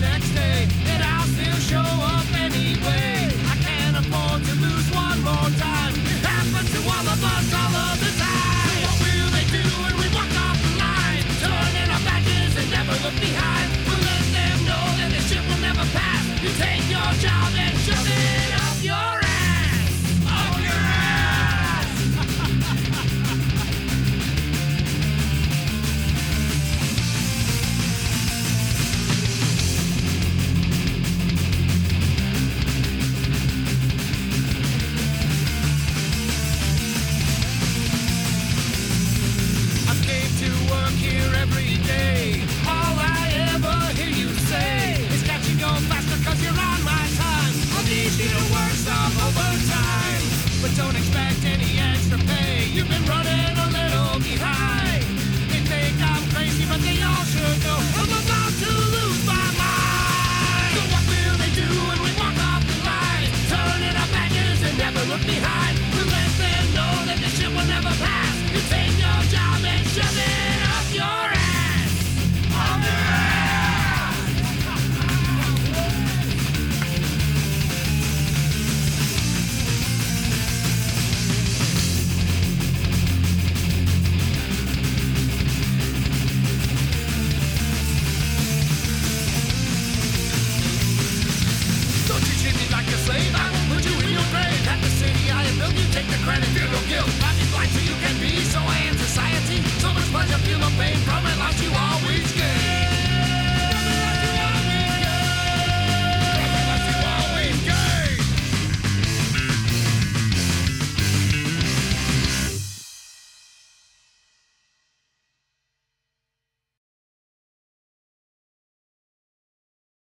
next day, and I'll still show up anyway. I can't afford to lose one more time. It happens to all of us all of the time. What will they do when we walk off the line? Turning our backs and never look behind. We'll let them know that this ship will never pass. You take your job. trying to feel no guilt.